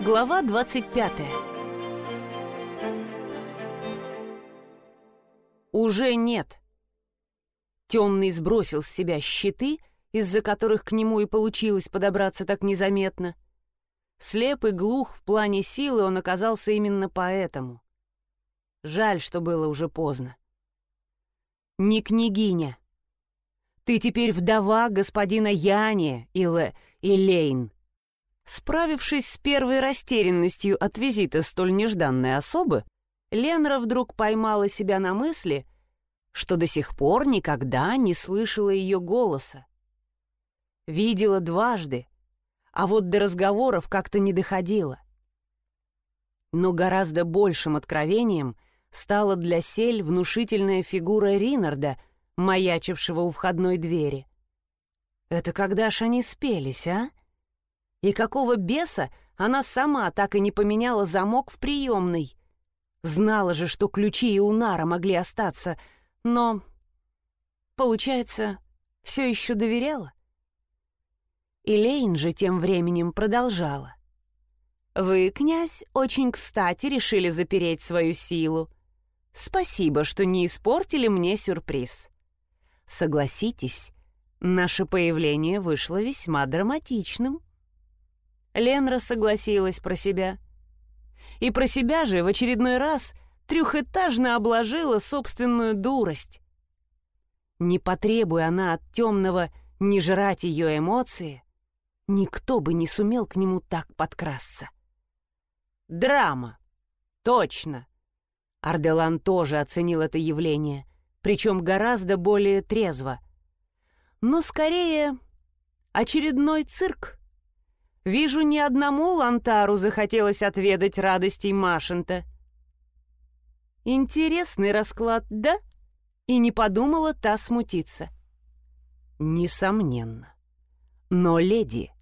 Глава 25 Уже нет. Темный сбросил с себя щиты, из-за которых к нему и получилось подобраться так незаметно. Слеп и глух в плане силы он оказался именно поэтому. Жаль, что было уже поздно. «Не княгиня. Ты теперь вдова господина Яне, Илэ, Илейн». Справившись с первой растерянностью от визита столь нежданной особы, Ленра вдруг поймала себя на мысли, что до сих пор никогда не слышала ее голоса. Видела дважды, а вот до разговоров как-то не доходило. Но гораздо большим откровением стала для Сель внушительная фигура Ринарда, маячившего у входной двери. Это когда ж они спелись, а? И какого беса она сама так и не поменяла замок в приемной? Знала же, что ключи и у Нара могли остаться, но... Получается, все еще доверяла? Илейн же тем временем продолжала. «Вы, князь, очень кстати решили запереть свою силу. Спасибо, что не испортили мне сюрприз. Согласитесь, наше появление вышло весьма драматичным». Ленра согласилась про себя. И про себя же в очередной раз трехэтажно обложила собственную дурость. Не потребуя она от темного не жрать ее эмоции, Никто бы не сумел к нему так подкрасться. Драма. Точно. Арделан тоже оценил это явление, причем гораздо более трезво. Но скорее очередной цирк. Вижу, ни одному Лантару захотелось отведать радостей Машента. Интересный расклад, да? И не подумала та смутиться. Несомненно. Но, леди,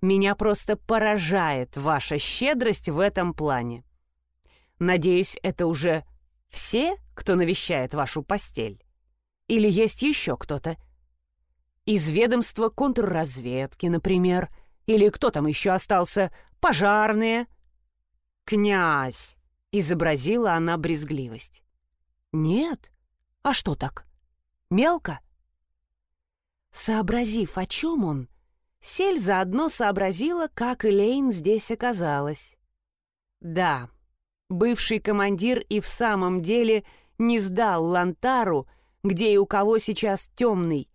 меня просто поражает ваша щедрость в этом плане. Надеюсь, это уже все, кто навещает вашу постель? Или есть еще кто-то? Из ведомства контрразведки, например. Или кто там еще остался? Пожарные? Князь! Изобразила она брезгливость. Нет? А что так? Мелко? Сообразив, о чем он, Сель заодно сообразила, как Элейн здесь оказалась. Да, бывший командир и в самом деле не сдал Лантару, где и у кого сейчас темный,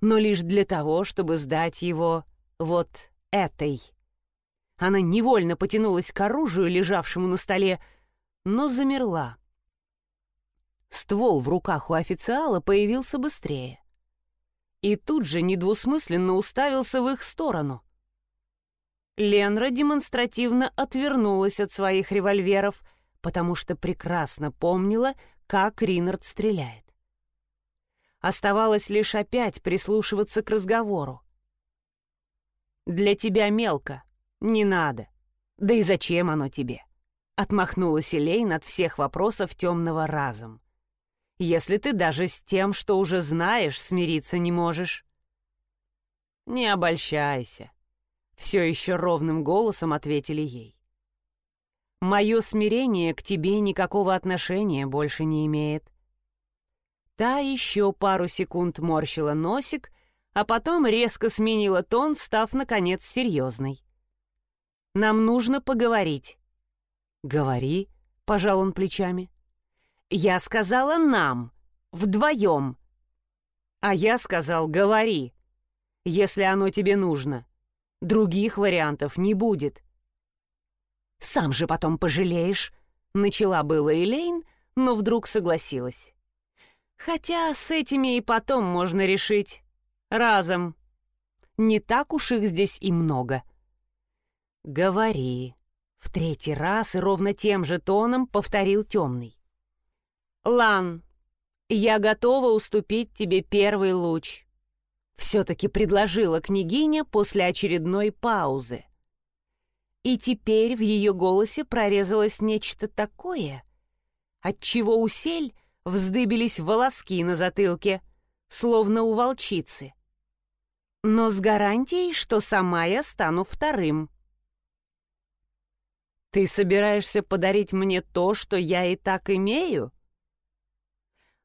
но лишь для того, чтобы сдать его вот этой. Она невольно потянулась к оружию, лежавшему на столе, но замерла. Ствол в руках у официала появился быстрее и тут же недвусмысленно уставился в их сторону. Ленра демонстративно отвернулась от своих револьверов, потому что прекрасно помнила, как Ринард стреляет. Оставалось лишь опять прислушиваться к разговору. «Для тебя мелко. Не надо. Да и зачем оно тебе?» Отмахнулась Элейн от всех вопросов темного разом если ты даже с тем, что уже знаешь, смириться не можешь. Не обольщайся, все еще ровным голосом ответили ей. Мое смирение к тебе никакого отношения больше не имеет. Та еще пару секунд морщила носик, а потом резко сменила тон, став, наконец, серьезной. «Нам нужно поговорить». «Говори», — пожал он плечами. «Я сказала нам, вдвоем». «А я сказал, говори, если оно тебе нужно. Других вариантов не будет». «Сам же потом пожалеешь», — начала было Элейн, но вдруг согласилась. «Хотя с этими и потом можно решить. Разом. Не так уж их здесь и много». «Говори», — в третий раз и ровно тем же тоном повторил темный. «Лан, я готова уступить тебе первый луч», — все-таки предложила княгиня после очередной паузы. И теперь в ее голосе прорезалось нечто такое, отчего у сель вздыбились волоски на затылке, словно у волчицы. Но с гарантией, что сама я стану вторым. Ты собираешься подарить мне то, что я и так имею?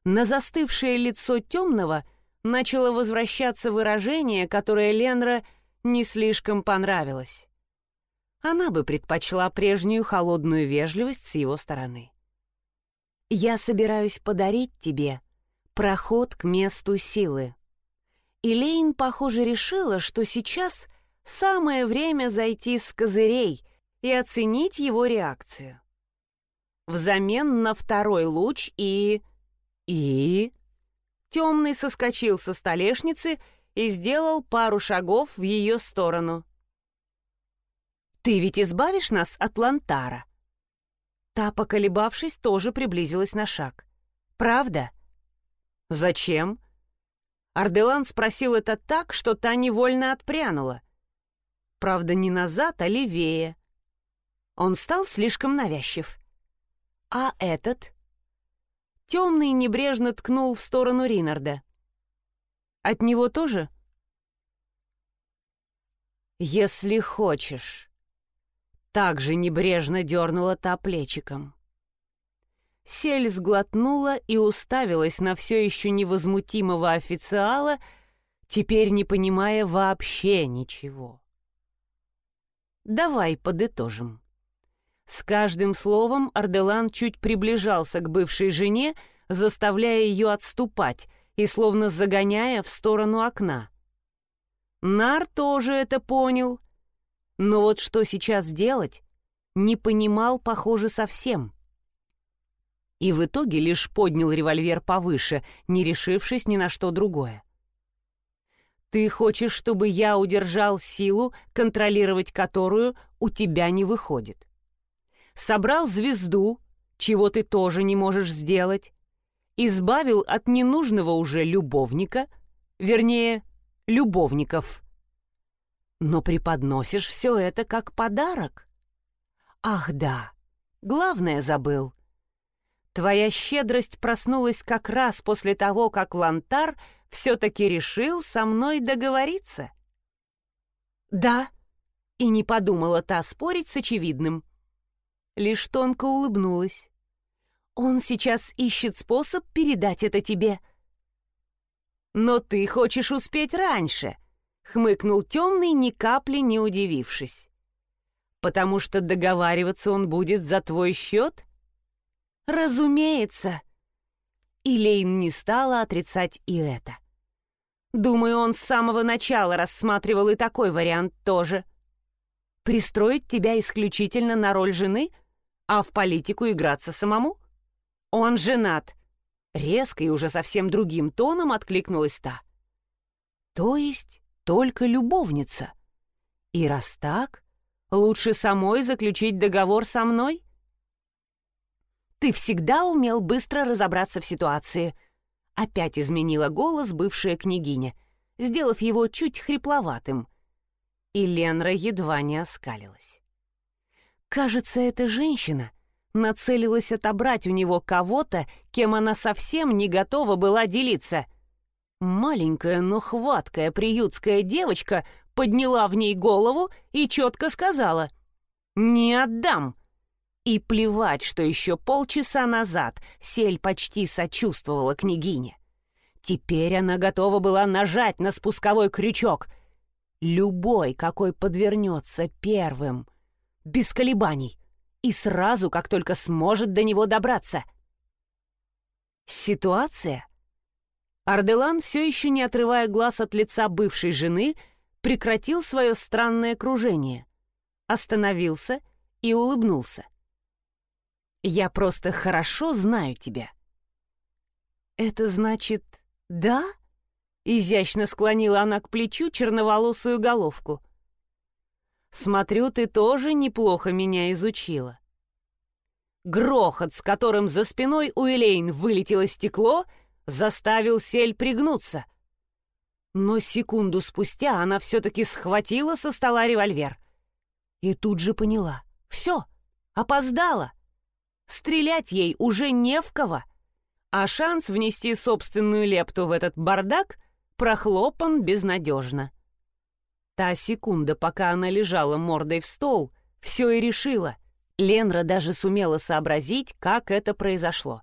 На застывшее лицо темного начало возвращаться выражение, которое Ленра не слишком понравилось. Она бы предпочла прежнюю холодную вежливость с его стороны. «Я собираюсь подарить тебе проход к месту силы». Илейн, похоже, решила, что сейчас самое время зайти с козырей и оценить его реакцию. Взамен на второй луч и... и... Темный соскочил со столешницы и сделал пару шагов в ее сторону. «Ты ведь избавишь нас от Лантара?» Та, поколебавшись, тоже приблизилась на шаг. «Правда?» «Зачем?» Арделан спросил это так, что та невольно отпрянула. Правда, не назад, а левее. Он стал слишком навязчив. «А этот?» Темный небрежно ткнул в сторону Ринарда. «От него тоже?» «Если хочешь». Также небрежно дернула та плечиком. Сель сглотнула и уставилась на все еще невозмутимого официала, теперь не понимая вообще ничего. «Давай подытожим». С каждым словом Арделан чуть приближался к бывшей жене, заставляя ее отступать и словно загоняя в сторону окна. Нар тоже это понял. Но вот что сейчас делать, не понимал, похоже, совсем. И в итоге лишь поднял револьвер повыше, не решившись ни на что другое. «Ты хочешь, чтобы я удержал силу, контролировать которую у тебя не выходит собрал звезду, чего ты тоже не можешь сделать, избавил от ненужного уже любовника, вернее, любовников. Но преподносишь все это как подарок. Ах да, главное забыл. Твоя щедрость проснулась как раз после того, как Лантар все-таки решил со мной договориться. Да, и не подумала та спорить с очевидным лишь тонко улыбнулась. «Он сейчас ищет способ передать это тебе». «Но ты хочешь успеть раньше», — хмыкнул темный, ни капли не удивившись. «Потому что договариваться он будет за твой счет?» «Разумеется». Илейн не стала отрицать и это. «Думаю, он с самого начала рассматривал и такой вариант тоже. Пристроить тебя исключительно на роль жены — а в политику играться самому? Он женат. Резко и уже совсем другим тоном откликнулась та. То есть только любовница. И раз так, лучше самой заключить договор со мной? Ты всегда умел быстро разобраться в ситуации. Опять изменила голос бывшая княгиня, сделав его чуть хрипловатым. И Ленра едва не оскалилась. Кажется, эта женщина нацелилась отобрать у него кого-то, кем она совсем не готова была делиться. Маленькая, но хваткая приютская девочка подняла в ней голову и четко сказала «Не отдам». И плевать, что еще полчаса назад Сель почти сочувствовала княгине. Теперь она готова была нажать на спусковой крючок. Любой, какой подвернется первым — без колебаний, и сразу, как только сможет до него добраться. Ситуация? Арделан, все еще не отрывая глаз от лица бывшей жены, прекратил свое странное кружение, остановился и улыбнулся. «Я просто хорошо знаю тебя». «Это значит, да?» Изящно склонила она к плечу черноволосую головку. Смотрю, ты тоже неплохо меня изучила. Грохот, с которым за спиной у Элейн вылетело стекло, заставил Сель пригнуться. Но секунду спустя она все-таки схватила со стола револьвер. И тут же поняла. Все, опоздала. Стрелять ей уже не в кого. А шанс внести собственную лепту в этот бардак прохлопан безнадежно. Та секунда, пока она лежала мордой в стол, все и решила. Ленра даже сумела сообразить, как это произошло.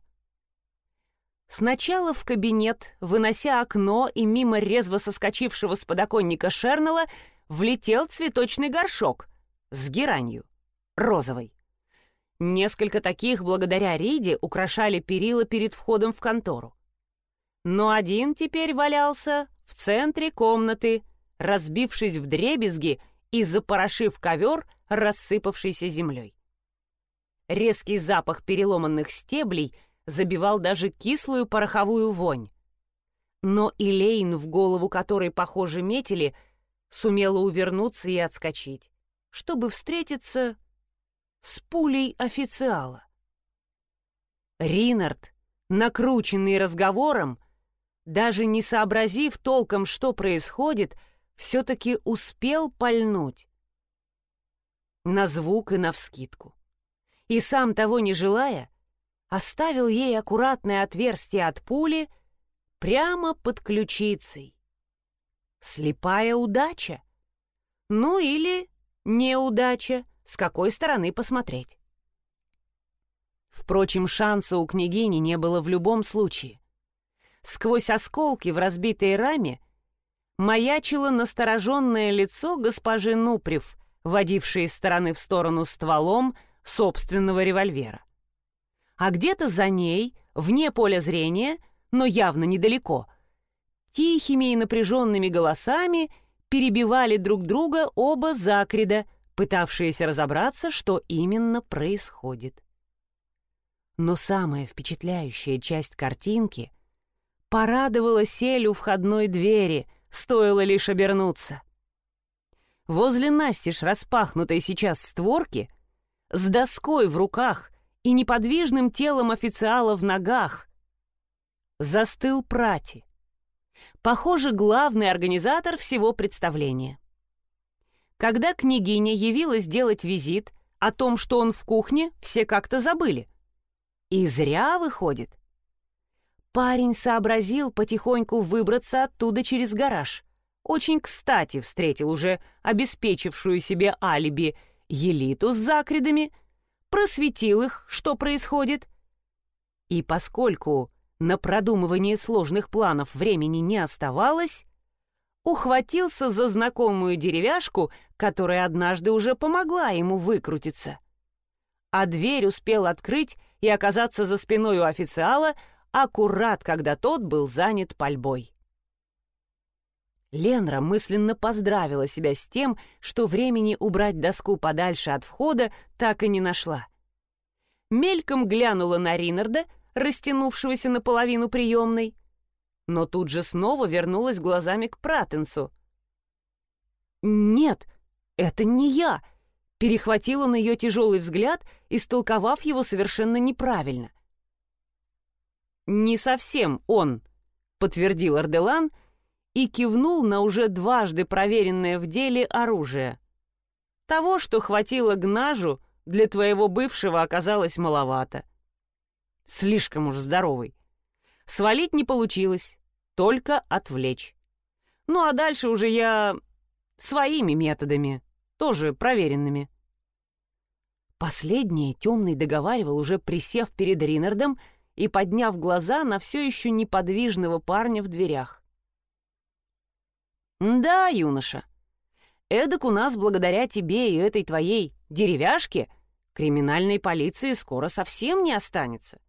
Сначала в кабинет, вынося окно и мимо резво соскочившего с подоконника Шернела, влетел цветочный горшок с геранью, розовой. Несколько таких благодаря Риде украшали перила перед входом в контору. Но один теперь валялся в центре комнаты, разбившись в дребезги и запорошив ковер, рассыпавшийся землей. Резкий запах переломанных стеблей забивал даже кислую пороховую вонь. Но Илейн, в голову которой, похоже, метили, сумела увернуться и отскочить, чтобы встретиться с пулей официала. Ринард, накрученный разговором, даже не сообразив толком, что происходит, все-таки успел пальнуть. На звук и навскидку. И сам того не желая, оставил ей аккуратное отверстие от пули прямо под ключицей. Слепая удача. Ну или неудача с какой стороны посмотреть. Впрочем, шанса у княгини не было в любом случае. Сквозь осколки в разбитой раме маячило настороженное лицо госпожи Нуприв, водившей стороны в сторону стволом собственного револьвера. А где-то за ней, вне поля зрения, но явно недалеко, тихими и напряженными голосами перебивали друг друга оба Закрида, пытавшиеся разобраться, что именно происходит. Но самая впечатляющая часть картинки порадовала Селю входной двери, стоило лишь обернуться. Возле настежь распахнутой сейчас створки, с доской в руках и неподвижным телом официала в ногах, застыл Прати. Похоже, главный организатор всего представления. Когда княгиня явилась делать визит, о том, что он в кухне, все как-то забыли. И зря выходит. Парень сообразил потихоньку выбраться оттуда через гараж. Очень кстати встретил уже обеспечившую себе алиби Елиту с закридами, просветил их, что происходит. И поскольку на продумывание сложных планов времени не оставалось, ухватился за знакомую деревяшку, которая однажды уже помогла ему выкрутиться. А дверь успел открыть и оказаться за спиной у официала, аккурат, когда тот был занят пальбой. Ленра мысленно поздравила себя с тем, что времени убрать доску подальше от входа так и не нашла. Мельком глянула на Ринарда, растянувшегося наполовину приемной, но тут же снова вернулась глазами к Пратенсу. «Нет, это не я!» Перехватил он ее тяжелый взгляд, истолковав его совершенно неправильно. «Не совсем он», — подтвердил Арделан и кивнул на уже дважды проверенное в деле оружие. «Того, что хватило гнажу, для твоего бывшего оказалось маловато. Слишком уж здоровый. Свалить не получилось, только отвлечь. Ну а дальше уже я своими методами, тоже проверенными. Последнее темный договаривал, уже присев перед Ринардом и подняв глаза на все еще неподвижного парня в дверях. «Да, юноша, эдак у нас благодаря тебе и этой твоей деревяшке криминальной полиции скоро совсем не останется.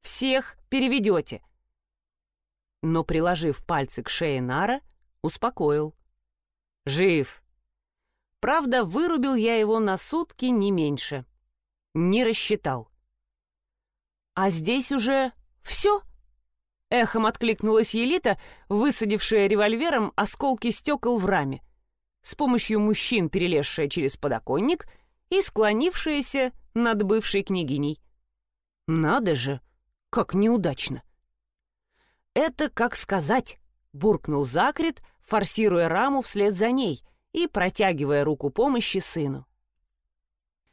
Всех переведете, но, приложив пальцы к шее Нара, успокоил. «Жив. Правда, вырубил я его на сутки не меньше. Не рассчитал». «А здесь уже все?» Эхом откликнулась Елита, высадившая револьвером осколки стекол в раме, с помощью мужчин, перелезшая через подоконник и склонившаяся над бывшей княгиней. «Надо же, как неудачно!» «Это как сказать», — буркнул Закрит, форсируя раму вслед за ней и протягивая руку помощи сыну.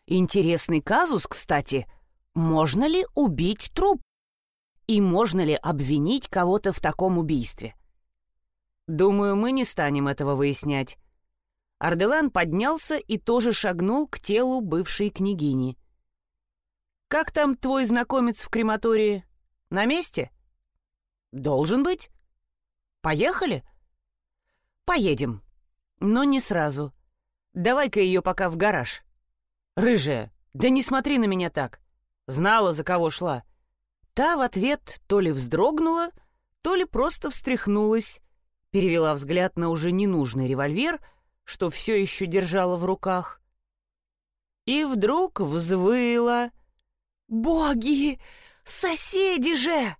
«Интересный казус, кстати. Можно ли убить труп? И можно ли обвинить кого-то в таком убийстве?» «Думаю, мы не станем этого выяснять». Арделан поднялся и тоже шагнул к телу бывшей княгини. Как там твой знакомец в крематории? На месте? Должен быть. Поехали? Поедем. Но не сразу. Давай-ка ее пока в гараж. Рыжая, да не смотри на меня так. Знала, за кого шла. Та в ответ то ли вздрогнула, то ли просто встряхнулась, перевела взгляд на уже ненужный револьвер, что все еще держала в руках. И вдруг взвыла. «Боги! Соседи же!»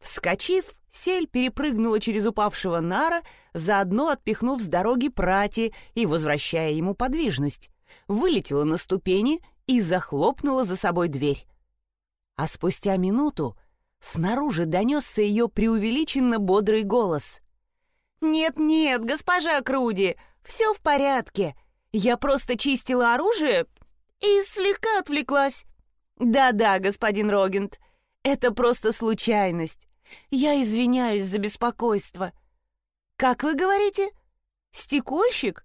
Вскочив, сель перепрыгнула через упавшего нара, заодно отпихнув с дороги прати и возвращая ему подвижность, вылетела на ступени и захлопнула за собой дверь. А спустя минуту снаружи донесся ее преувеличенно бодрый голос. «Нет-нет, госпожа Круди, все в порядке. Я просто чистила оружие и слегка отвлеклась. Да-да, господин Рогент, это просто случайность. Я извиняюсь за беспокойство. Как вы говорите? Стекольщик?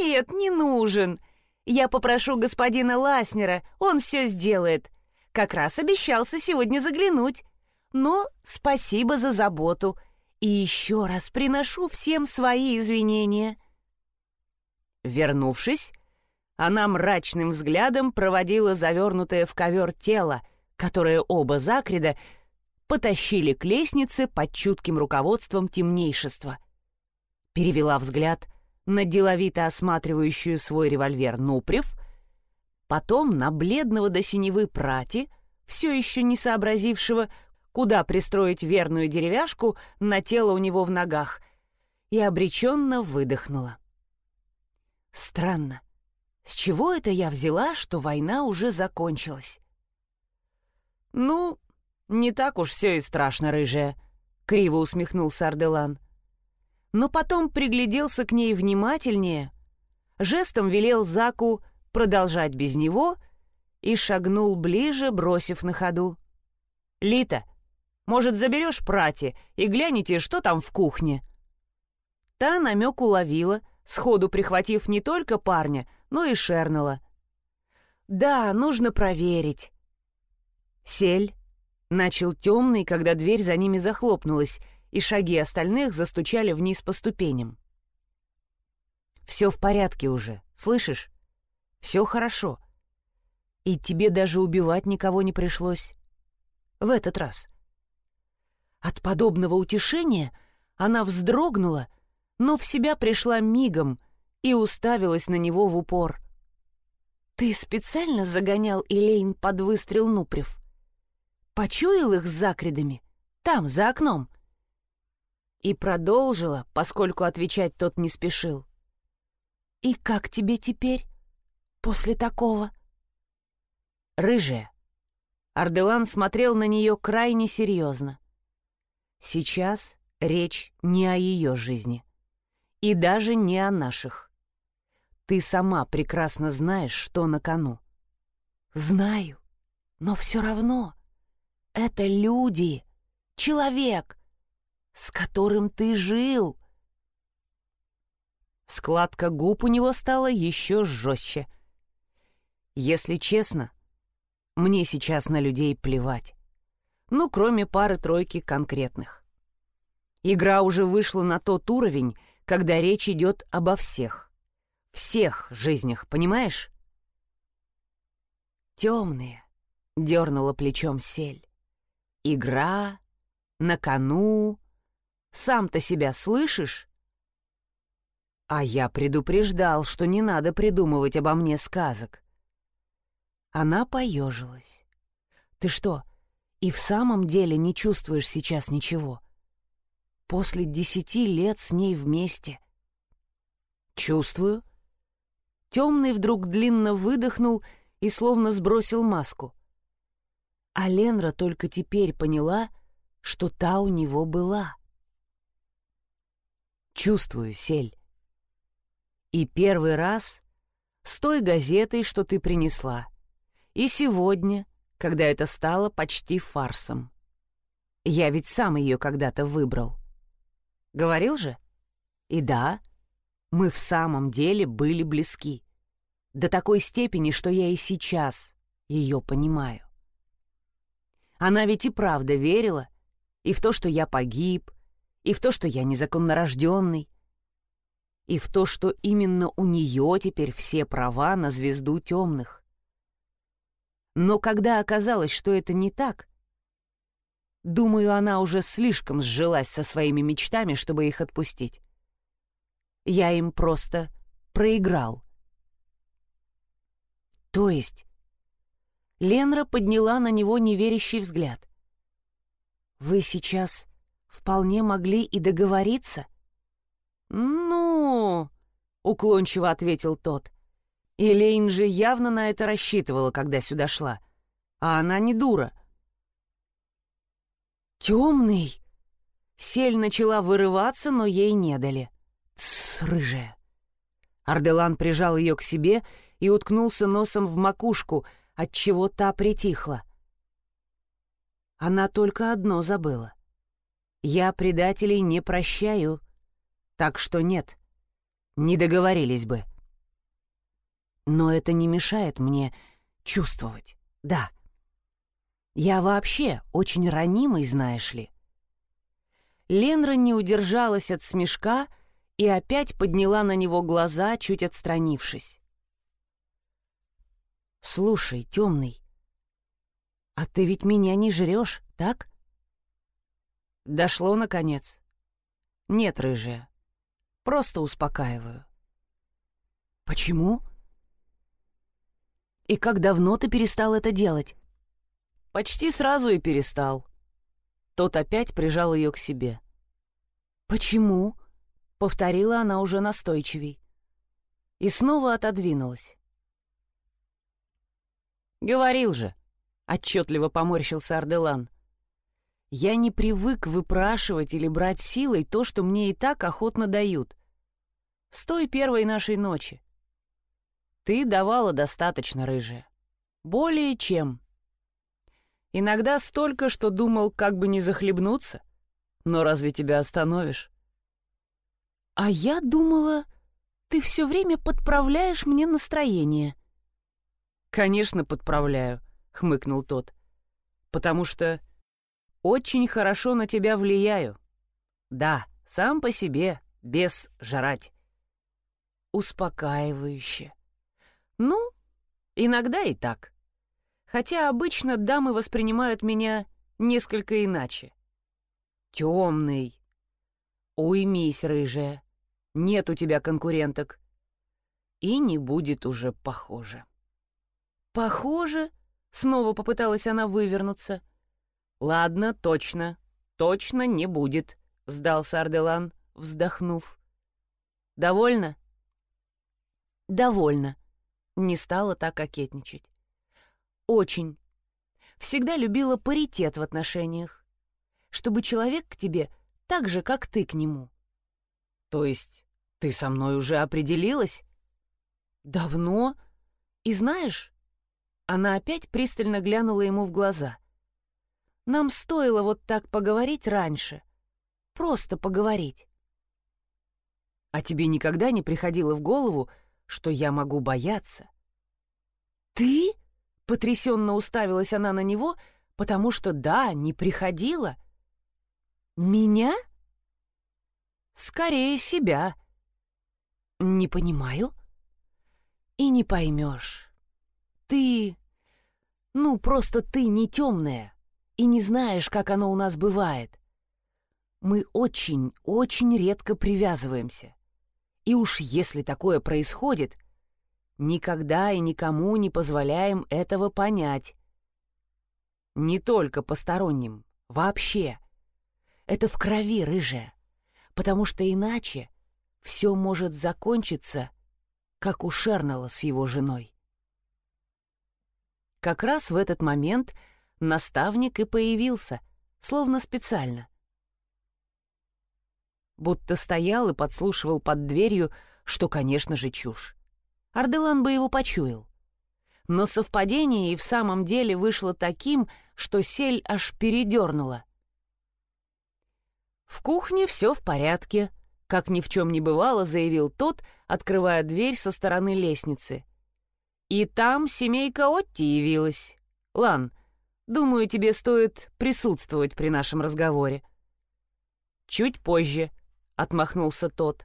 Нет, не нужен. Я попрошу господина Ласнера, он все сделает. Как раз обещался сегодня заглянуть. Но спасибо за заботу. И еще раз приношу всем свои извинения. Вернувшись, она мрачным взглядом проводила завернутое в ковер тело, которое оба Закрида потащили к лестнице под чутким руководством темнейшества. Перевела взгляд на деловито осматривающую свой револьвер Нупрев, потом на бледного до синевы прати, все еще не сообразившего, куда пристроить верную деревяшку на тело у него в ногах, и обреченно выдохнула. Странно. С чего это я взяла, что война уже закончилась? «Ну, не так уж все и страшно, рыжая», — криво усмехнулся Арделан но потом пригляделся к ней внимательнее, жестом велел Заку продолжать без него и шагнул ближе, бросив на ходу. «Лита, может, заберешь прати и гляните, что там в кухне?» Та намек уловила, сходу прихватив не только парня, но и Шернела. «Да, нужно проверить». «Сель», — начал темный, когда дверь за ними захлопнулась, и шаги остальных застучали вниз по ступеням. «Все в порядке уже, слышишь? Все хорошо. И тебе даже убивать никого не пришлось. В этот раз». От подобного утешения она вздрогнула, но в себя пришла мигом и уставилась на него в упор. «Ты специально загонял Элейн под выстрел Нупрев? Почуял их с закридами? Там, за окном?» И продолжила, поскольку отвечать тот не спешил. «И как тебе теперь, после такого?» «Рыжая». Арделан смотрел на нее крайне серьезно. Сейчас речь не о ее жизни. И даже не о наших. Ты сама прекрасно знаешь, что на кону. Знаю, но все равно. Это люди, человек, с которым ты жил. Складка губ у него стала еще жестче. Если честно, мне сейчас на людей плевать. Ну, кроме пары-тройки конкретных. Игра уже вышла на тот уровень, когда речь идет обо всех. Всех жизнях, понимаешь? Темные, дернула плечом сель. Игра, на кону, сам-то себя слышишь? А я предупреждал, что не надо придумывать обо мне сказок. Она поежилась. Ты что, и в самом деле не чувствуешь сейчас ничего? После десяти лет с ней вместе. Чувствую. Темный вдруг длинно выдохнул и словно сбросил маску. А Ленра только теперь поняла, что та у него была. Чувствую, Сель. И первый раз с той газетой, что ты принесла. И сегодня, когда это стало почти фарсом. Я ведь сам ее когда-то выбрал. Говорил же? И да, мы в самом деле были близки. До такой степени, что я и сейчас ее понимаю. Она ведь и правда верила и в то, что я погиб, и в то, что я незаконнорожденный, и в то, что именно у нее теперь все права на звезду темных. Но когда оказалось, что это не так, думаю, она уже слишком сжилась со своими мечтами, чтобы их отпустить. Я им просто проиграл. То есть... Ленра подняла на него неверящий взгляд. «Вы сейчас вполне могли и договориться?» «Ну...» — уклончиво ответил тот. Элейн же явно на это рассчитывала, когда сюда шла. А она не дура. «Темный!» Сель начала вырываться, но ей не дали. «Тсс, рыжая!» Арделан прижал ее к себе и уткнулся носом в макушку, отчего та притихла. Она только одно забыла. «Я предателей не прощаю», так что нет, не договорились бы. Но это не мешает мне чувствовать, да. Я вообще очень ранимый, знаешь ли. Ленра не удержалась от смешка и опять подняла на него глаза, чуть отстранившись. «Слушай, темный, а ты ведь меня не жрешь, так?» Дошло, наконец. «Нет, рыжая, Просто успокаиваю. Почему? И как давно ты перестал это делать? Почти сразу и перестал. Тот опять прижал ее к себе. Почему? Повторила она уже настойчивей. И снова отодвинулась. «Говорил же», — отчетливо поморщился Арделан. Я не привык выпрашивать или брать силой то, что мне и так охотно дают. С той первой нашей ночи. Ты давала достаточно, рыжая. Более чем. Иногда столько, что думал, как бы не захлебнуться. Но разве тебя остановишь? А я думала, ты все время подправляешь мне настроение. Конечно, подправляю, хмыкнул тот. Потому что очень хорошо на тебя влияю. Да, сам по себе, без жрать. Успокаивающе. Ну, иногда и так. Хотя обычно дамы воспринимают меня несколько иначе. Темный. Уймись, рыжая. Нет у тебя конкуренток. И не будет уже похоже. Похоже? Снова попыталась она вывернуться — «Ладно, точно, точно не будет», — сдался Арделан, вздохнув. «Довольно?» «Довольно», — не стала так кокетничать. «Очень. Всегда любила паритет в отношениях. Чтобы человек к тебе так же, как ты к нему». «То есть ты со мной уже определилась?» «Давно. И знаешь...» Она опять пристально глянула ему в глаза. Нам стоило вот так поговорить раньше. Просто поговорить. А тебе никогда не приходило в голову, что я могу бояться? Ты? Потрясенно уставилась она на него, потому что да, не приходила. Меня? Скорее себя. Не понимаю. И не поймешь. Ты... Ну, просто ты не темная и не знаешь, как оно у нас бывает. Мы очень, очень редко привязываемся. И уж если такое происходит, никогда и никому не позволяем этого понять. Не только посторонним, вообще. Это в крови рыжая, потому что иначе все может закончиться, как у Шернелла с его женой. Как раз в этот момент — наставник и появился, словно специально. Будто стоял и подслушивал под дверью, что, конечно же, чушь. Арделан бы его почуял. Но совпадение и в самом деле вышло таким, что сель аж передернула. «В кухне все в порядке», — как ни в чем не бывало, заявил тот, открывая дверь со стороны лестницы. И там семейка Отти явилась. Лан, думаю, тебе стоит присутствовать при нашем разговоре. Чуть позже, — отмахнулся тот.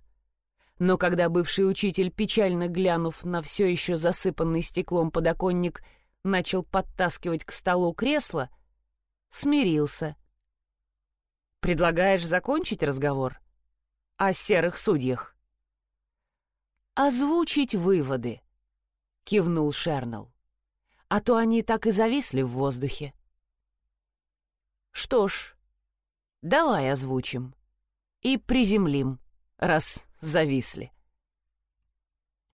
Но когда бывший учитель, печально глянув на все еще засыпанный стеклом подоконник, начал подтаскивать к столу кресло, смирился. «Предлагаешь закончить разговор? О серых судьях?» «Озвучить выводы», — кивнул Шернелл. «А то они так и зависли в воздухе». «Что ж, давай озвучим и приземлим, раз зависли».